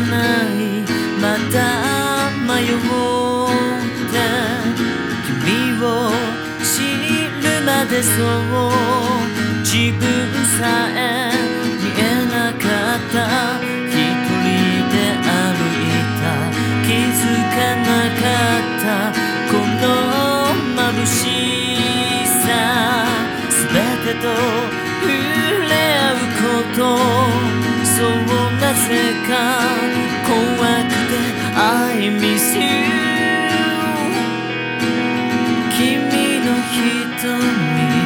ないまた迷って君を知るまでそう自分さえ見えなかった。一人で歩いた気づかなかった。この眩しさ。全てと触れ合うこと。そうなぜか to me.